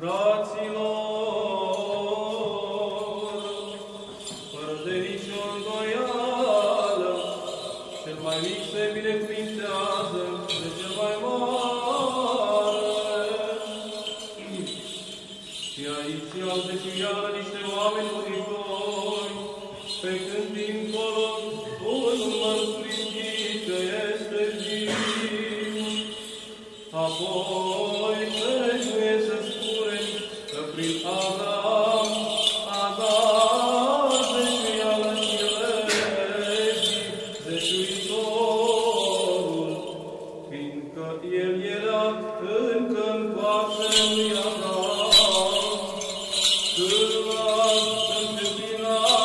Fraților, fără de nicio îndoială, cel mai mic se binecuvintează de cel mai mare. Și aici iau de iară niște oameni muritori, pe când dincolo unul mărturisit că este viu. Apoi fiindcă el era încă în coapsele lui Avram, când l-a întâmpinat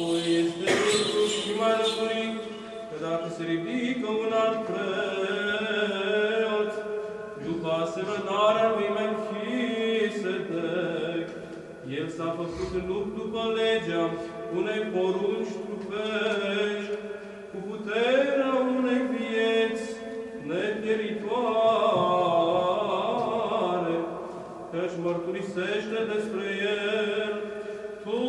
Apoi este lucru și mai lămurit că dacă se ridică un alt preot, după asemănarea lui Melchisedec, el s-a făcut în lupt după legea unei porunci trupești, cu puterea unei vieți nepieritoare, căci mărturisește despre el, tu